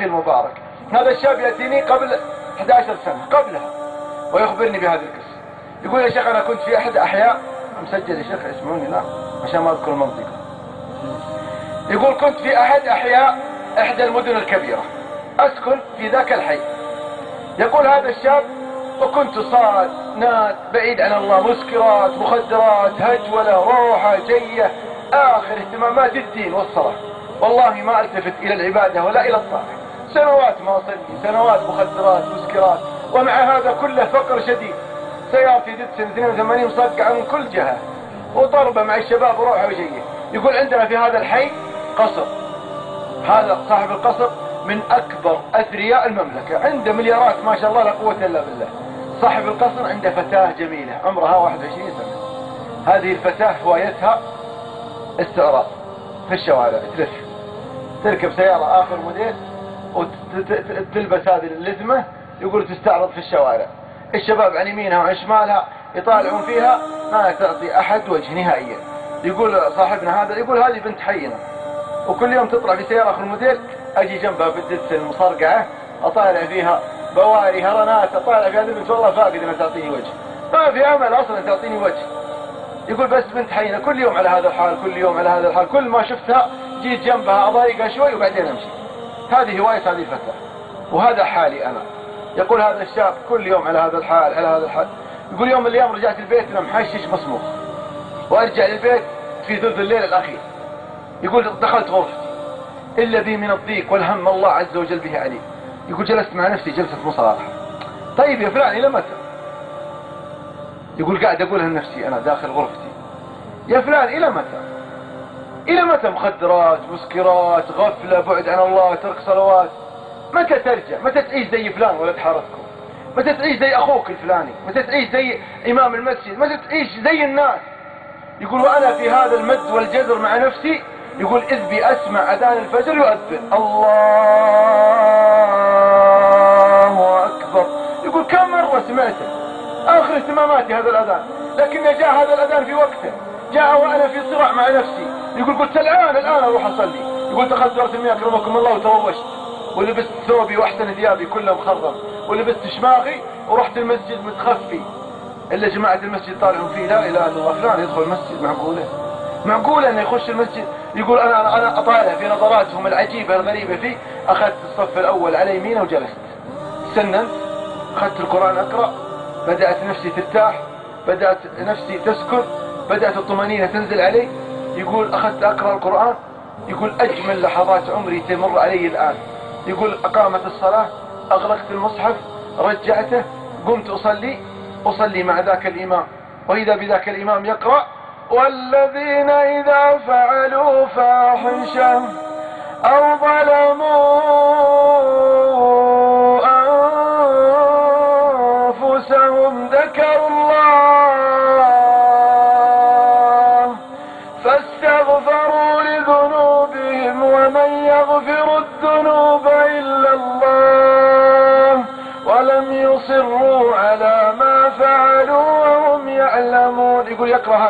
المبارك. هذا الشاب يأتيني قبل 11 سنة قبلها ويخبرني بهذه القصة. يقول يا شيخ أنا كنت في أحد أحياء مسجل يا شيخ اسمعوني لا عشان ما أذكر المنطقة. يقول كنت في أحد أحياء إحدى المدن الكبيرة. أسكن في ذاك الحي. يقول هذا الشاب وكنت صاد ناد بعيد عن الله مسكرات مخدرات هجولة روحة جية آخر اهتمامات الدين والصلاة. والله ما ألتفت إلى العبادة ولا إلى الطاعة. سنوات ما أصلي سنوات مخدرات مسكرات. ومع هذا كله فقر شديد. سيارتي دتسن 82 مصقعة من كل جهة. وضربة مع الشباب وروحة وجيه. يقول عندنا في هذا الحي قصر. هذا صاحب القصر من أكبر أثرياء المملكة. عنده مليارات ما شاء الله لا قوة إلا بالله. صاحب القصر عنده فتاة جميلة عمرها 21 سنة. هذه الفتاة هوايتها استعراض في الشوارع. تلف. تركب سيارة آخر موديل وتلبس هذه اللزمة يقول تستعرض في الشوارع. الشباب عن يمينها وعن شمالها يطالعون فيها ما تعطي أحد وجه نهائيا. يقول صاحبنا هذا يقول هذه بنت حينا وكل يوم تطلع في سيارة آخر موديل أجي جنبها بالدس المصرقعة أطالع فيها بواري هرنات أطالع في هذه البنت والله فاقد أنها تعطيني وجه. ما في أمل أصلا تعطيني وجه. يقول بس بنت حينا كل يوم على هذا الحال كل يوم على هذا الحال. كل ما شفتها جيت جنبها أضايقها شوي وبعدين أمشي. هذه هواية هذه الفتاة وهذا حالي أنا. يقول هذا الشاب كل يوم على هذا الحال على هذا الحال. يقول يوم من الأيام رجعت البيت أنا محشش مصموخ وأرجع للبيت في ثلث الليل الأخير. يقول دخلت غرفتي إلا بي من الضيق والهم الله عز وجل به علي. يقول جلست مع نفسي جلسة مصالحة طيب يا فلان إلى متى؟ يقول قاعد أقولها لنفسي أنا داخل غرفتي. يا فلان إلى متى؟ إلى متى مخدرات مسكرات غفلة بعد عن الله ترك صلوات؟ متى ترجع؟ متى تعيش زي فلان ولد حارتكم؟ متى تعيش زي أخوك الفلاني؟ متى تعيش زي إمام المسجد؟ متى تعيش زي الناس؟ يقول وأنا في هذا المد والجزر مع نفسي؟ يقول إذ بي أسمع أذان الفجر يؤذن. الله أكبر. يقول كم مرة سمعته؟ آخر اهتماماتي هذا الأذان. لكن جاء هذا الأذان في وقته جاء وأنا في صراع مع نفسي. يقول قلت الآن الآن أروح أصلي. يقول دخلت دورة المياه أكرمكم الله وتروشت ولبست ثوبي وأحسن ثيابي كلها مخضر ولبست شماغي ورحت المسجد متخفي. إلا جماعة المسجد طالعوا فيه لا إله إلا الله فلان يدخل المسجد معقولة؟ معقولة أنه يخش المسجد؟ يقول أنا أنا أطالع في نظراتهم العجيبة الغريبة فيه. أخذت الصف الأول على يمينه وجلست. سننت أخذت القرآن أقرأ. بدأت نفسي ترتاح. بدأت نفسي تسكن. بدأت الطمأنينة تنزل علي. يقول أخذت أقرأ القرآن يقول أجمل لحظات عمري تمر علي الآن. يقول أقامت الصلاة أغلقت المصحف رجعته قمت أصلي أصلي مع ذاك الإمام. وإذا بذاك الإمام يقرأ والذين إذا فعلوا فاحشة أو ظلموا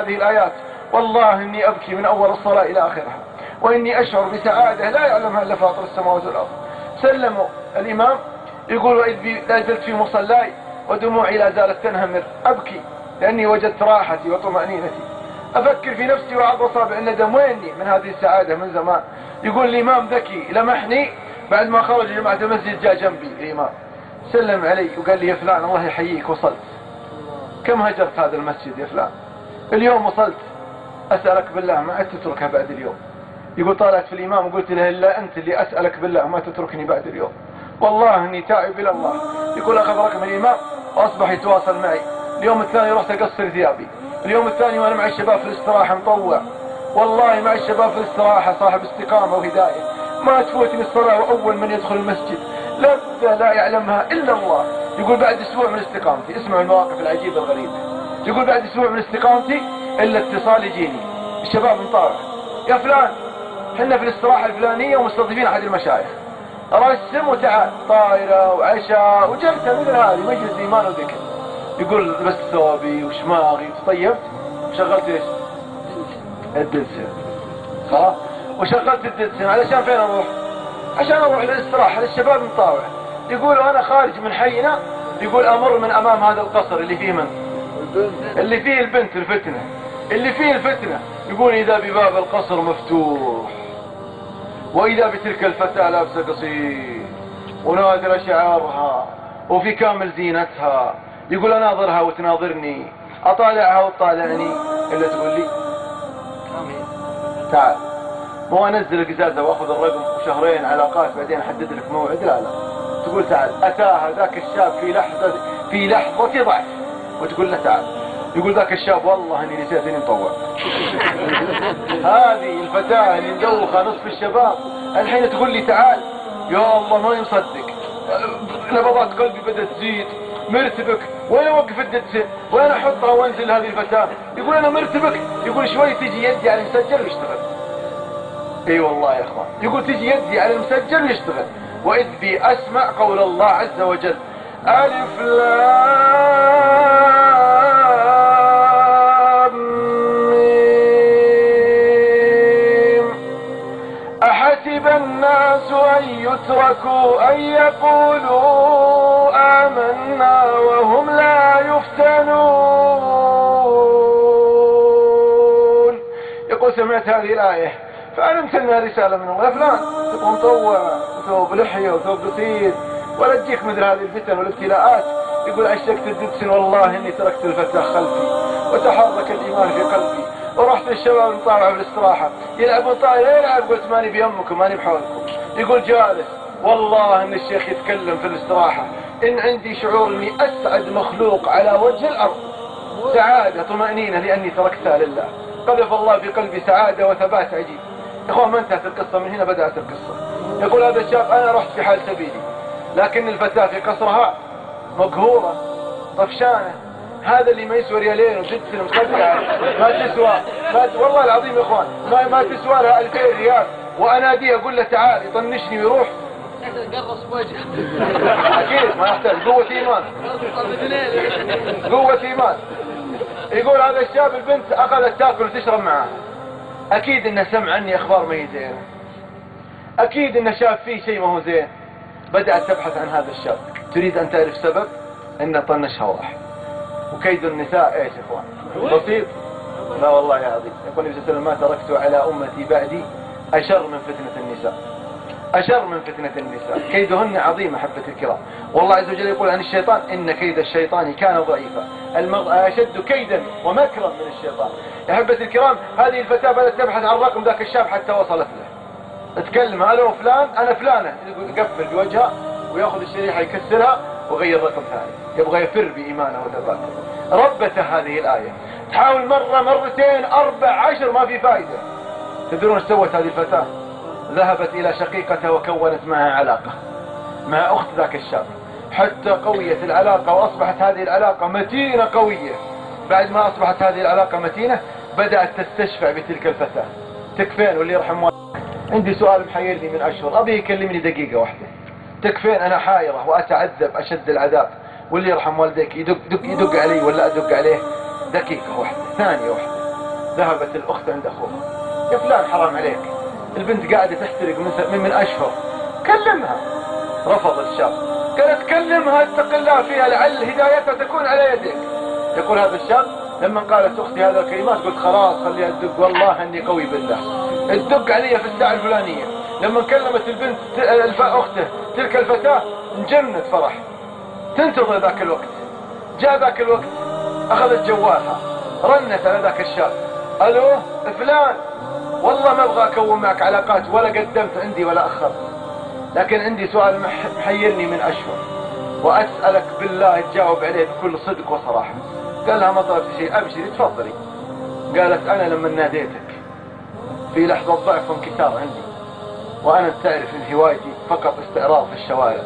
هذه الآيات. والله إني أبكي من أول الصلاة إلى آخرها. وإني أشعر بسعادة لا يعلمها إلا فاطر السماوات والأرض. سلموا. الإمام يقول وإذ لا زلت في مصلاي ودموعي لا زالت تنهمر. أبكي لأني وجدت راحتي وطمأنينتي. أفكر في نفسي وعض أصابع الندم. ويني من هذه السعادة من زمان؟ يقول الإمام ذكي لمحني بعد ما خرج جماعة المسجد جاء جنبي. الإمام سلم علي وقال لي يا فلان الله يحييك وصلت. كم هجرت هذا المسجد يا فلان؟ اليوم وصلت. أسألك بالله ما تتركها بعد اليوم. يقول طالعت في الإمام وقلت له إلا أنت اللي أسألك بالله ما تتركني بعد اليوم. والله إني تائب إلى الله. يقول أخذ رقم الإمام وأصبح يتواصل معي. اليوم الثاني رحت أقصر ثيابي. اليوم الثاني وأنا مع الشباب في الاستراحة مطوع. والله مع الشباب في الاستراحة صاحب استقامة وهداية. ما تفوتني الصلاة وأول من يدخل المسجد. لذة لا يعلمها إلا الله. يقول بعد أسبوع من استقامتي. اسمعوا المواقف العجيبة الغريبة. يقول بعد أسبوع من استقامتي إلا اتصال يجيني. الشباب مطارح يا فلان إحنا في الاستراحة الفلانية ومستضيفين أحد المشايخ. رسم وتعال. طائرة وعشاء وجلسة مثل هذه مجلس إيمان وذكر يقول لبست ثوبي وشماغي. وطيبت وشغلت إيش؟ الدلسة خلاص وشغلت الدلسة علشان فين أروح؟ عشان أروح للاستراحة للشباب مطاوع يقول أنا خارج من حينا. يقول أمر من أمام هذا القصر اللي فيه من اللي فيه البنت الفتنة اللي فيه الفتنة. يقول إذا بباب القصر مفتوح وإذا بتلك الفتاة لابسة قصير ونادر شعارها وفي كامل زينتها. يقول أناظرها وتناظرني أطالعها وتطالعني. إلا تقول لي تعال. مو أنزل القزازة وأخذ الرقم وشهرين علاقات بعدين أحدد لك موعد؟ لا لا. تقول تعال. أتاها ذاك الشاب في لحظة في لحظة ضعف. وتقول له تعال. يقول ذاك الشاب والله إني نسيت إني مطوع. هذه الفتاة اللي مدوخة نصف الشباب الحين تقول لي تعال. يا الله ما يصدق. نبضات قلبي بدأت تزيد. مرتبك وين أوقف الدتسه وين أحطها وأنزل هذه الفتاة؟ يقول أنا مرتبك يقول شوي تجي يدي على المسجل ويشتغل. إي والله يا إخوان. يقول تجي يدي على المسجل ويشتغل. وإذ بي أسمع قول الله عز وجل. ألف احسب يتركوا أن يقولوا آمنا وهم لا يفتنون. يقول سمعت هذه الآية فعلمت انها رسالة من الله فلان تبغى مطوع وثوب لحية وثوب قصير ولا تجيك مثل هذه الفتن والابتلاءات. يقول عشقت الدبسن والله إني تركت الفتاة خلفي وتحرك الإيمان في قلبي ورحت للشباب نطالع في الاستراحة يلعبون طاير يلعب قلت ماني بيمكم ماني بحولكم. يقول جالس والله إن الشيخ يتكلم في الاستراحة. إن عندي شعور إني أسعد مخلوق على وجه الأرض. سعادة طمأنينة لأني تركتها لله. قذف الله في قلبي سعادة وثبات عجيب. أخوان ما انتهت القصة؟ من هنا بدأت القصة. يقول هذا الشاب أنا رحت في حال سبيلي. لكن الفتاة في قصرها مقهورة طفشانة. هذا اللي ما يسوى ريالين وجدسن مصدقة ما تسوى. ما ت... والله العظيم يا أخوان ما, ما تسوى لها 2000 ريال. وأناديه أقول له تعال يطنشني ويروح. قرص بوجهه. أكيد ما يحتاج. قوة إيمان. قوة إيمان. يقول هذا الشاب البنت أخذت تأكل وتشرب معاه. أكيد إنه سمع عني أخبار ما هي زينة. أكيد إنه شاف فيه شيء ما هو زين. بدأت تبحث عن هذا الشاب. تريد أن تعرف سبب؟ انه طنشها وراح وكيد النساء إيش إخوان؟ بسيط؟ لا والله يا عظيم يقول النبي صلى الله عليه وسلم ما تركت على أمتي بعدي أشر من فتنة النساء. أشر من فتنة النساء. كيدهن عظيم أحبة الكرام. والله عز وجل يقول عن الشيطان إن كيد الشيطان كان ضعيفا. المرأة أشد كيدا ومكرا من الشيطان. أحبة الكرام هذه الفتاة بدأت تبحث عن رقم ذاك الشاب حتى وصلت له. تكلم ألو فلان أنا فلانة. يقفل بوجهها ويأخذ الشريحة يكسرها وغير رقم ثاني. يبغى يفر بإيمانه وثباته ربته هذه الآية. تحاول مرة مرتين أربع عشر ما في فائدة تدرون إيش سوت هذه الفتاة؟ ذهبت إلى شقيقته وكونت معها علاقة مع أخت ذاك الشاب. حتى قويت العلاقة وأصبحت هذه العلاقة متينة قوية. بعد ما أصبحت هذه العلاقة متينة بدأت تستشفع بتلك الفتاة. تكفين واللي يرحم والدك. عندي سؤال محيرني من أشهر. أبي يكلمني دقيقة واحدة. تكفين أنا حايرة وأتعذب أشد العذاب. واللي يرحم والديك يدق, دق يدق علي ولا أدق عليه؟ دقيقة واحدة ثانية واحدة. ذهبت الأخت عند أخوها. يا فلان حرام عليك. البنت قاعدة تحترق من, من أشهر. كلمها. رفض الشاب قال تكلمها اتق الله فيها لعل هدايتها تكون على يدك. يقول هذا الشاب لما قالت أختي هذا الكلمات قلت خلاص خليها تدق. والله إني قوي بالله. تدق علي في الساعة الفلانية. لما كلمت البنت. أخته تلك الفتاة انجنت فرح. تنتظر ذاك الوقت. جاء ذاك الوقت أخذت جوالها. رنت على ذاك الشاب. ألو فلان. والله ما أبغى أكون معك علاقات ولا قدمت عندي ولا أخرت. لكن عندي سؤال محيرني من اشهر وأسألك بالله تجاوب عليه بكل صدق وصراحة. قال لها ما طلبت شيء. أبشري تفضلي. قالت أنا لما ناديتك في لحظة ضعف وانكسار عندي وأنا تعرف إن هوايتي فقط استعراض في الشوارع.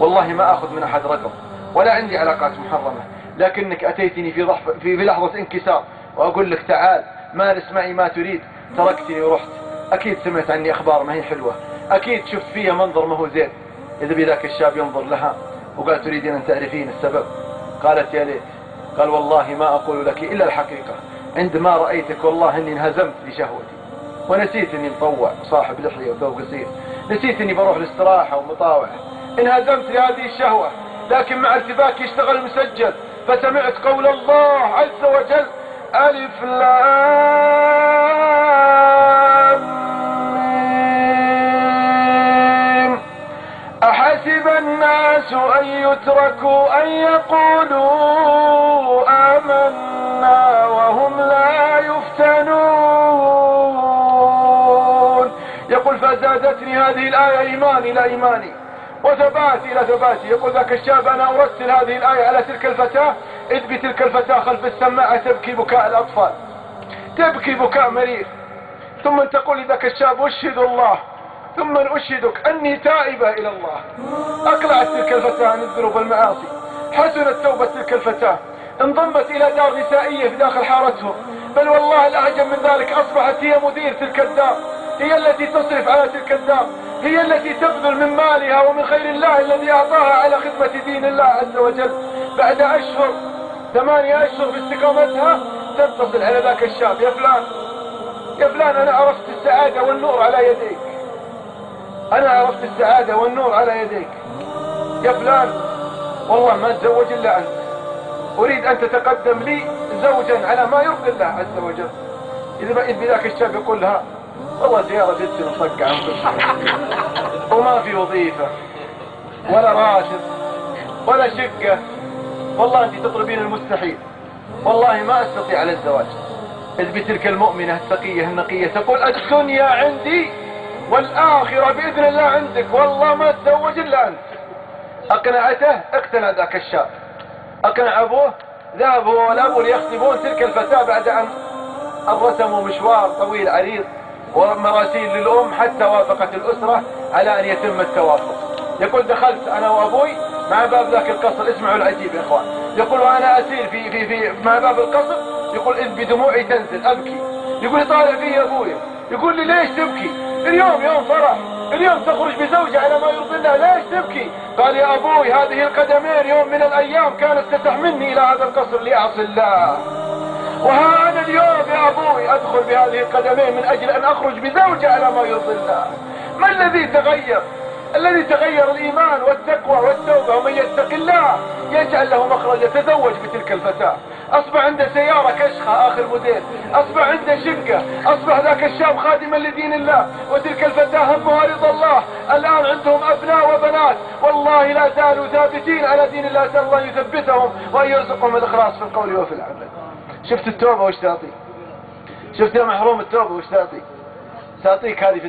والله ما آخذ من أحد رقم ولا عندي علاقات محرمة. لكنك أتيتني في, في, لحظة انكسار وأقول لك تعال مارس معي ما تريد. تركتني ورحت. أكيد سمعت عني أخبار ما هي حلوة. أكيد شفت فيها منظر ما هو زين. إذا بذاك الشاب ينظر لها وقال تريدين أن تعرفين السبب. قالت يا ليت. قال والله ما أقول لك إلا الحقيقة. عندما رأيتك والله إني انهزمت لشهوتي ونسيت إني مطوع صاحب لحية وثوب قصير. نسيت إني بروح الاستراحة ومطاوعة انهزمت لهذه الشهوة. لكن مع ارتباك يشتغل مسجل. فسمعت قول الله عز وجل. ألف لام. يتركوا أن يقولوا آمنا وهم لا يفتنون. يقول فزادتني هذه الآية إيمان إلى إيماني. وثبات إلى ثباتي. يقول ذاك الشاب أنا أرسل هذه الآية على تلك الفتاة. إذ بتلك الفتاة خلف السماعة تبكي بكاء الأطفال. تبكي بكاء مريض. ثم تقول لذاك الشاب أشهد الله. ثم أشهدك أني تائبة إلى الله. أقلعت تلك الفتاة عن الذنوب والمعاصي. حسنت توبة تلك الفتاة. انضمت إلى دار نسائية في داخل حارتهم. بل والله الأعجب من ذلك أصبحت هي مدير تلك الدار. هي التي تصرف على تلك الدار. هي التي تبذل من مالها ومن خير الله الذي أعطاها على خدمة دين الله عز وجل. بعد أشهر ثمانية أشهر باستقامتها تتصل على ذاك الشاب. يا فلان يا فلان أنا عرفت السعادة والنور على يديك. أنا عرفت السعادة والنور على يديك. يا فلان والله ما أتزوج إلا أنت. أريد أن تتقدم لي زوجا على ما يرضي الله عز وجل. إذا إذ بذاك الشاب يقول لها والله زيارة جدتي مصقعة وما في وظيفة ولا راتب ولا شقة. والله أنت تطلبين المستحيل. والله ما أستطيع على الزواج. إذ بتلك المؤمنة التقية النقية تقول الدنيا عندي والآخرة بإذن الله عندك. والله ما تزوج إلا أنت. أقنعته؟ أقتنع ذاك الشاب. أقنع أبوه؟ ذهب هو والأب ليخطبون تلك الفتاة بعد أن رسموا مشوار طويل عريض ومراسيل للأم حتى وافقت الأسرة على أن يتم التوافق. يقول دخلت أنا وأبوي مع باب ذاك القصر. اسمعوا العجيب يا إخوان. يقول وأنا أسير في, في, في مع باب القصر. يقول إذ بدموعي تنزل أبكي. يقول طالع في أبوي. يقول لي ليش تبكي؟ اليوم يوم فرح. اليوم تخرج بزوجة على ما يرضي الله. ليش تبكي؟ قال يا أبوي هذه القدمين يوم من الأيام كانت تتحملني إلى هذا القصر لأعصي الله. وها أنا اليوم يا أبوي أدخل بهذه القدمين من أجل أن أخرج بزوجة على ما يرضي الله. ما الذي تغير؟ الذي تغير الإيمان والتقوى والتوبة؟ ومن يتق الله يجعل له مخرج يتزوج بتلك الفتاة. أصبح عنده سيارة كشخة آخر موديل. أصبح عنده شقة. أصبح ذاك الشاب خادما لدين الله. وتلك الفتاة همها رضا الله. الآن عندهم أبناء وبنات. والله لا زالوا ثابتين على دين الله. أسأل الله يثبتهم وأن يرزقهم الإخلاص في القول وفي العمل. شفت التوبة وش تعطي؟ شفت يا محروم التوبة وش تعطي؟ تعطيك هذه في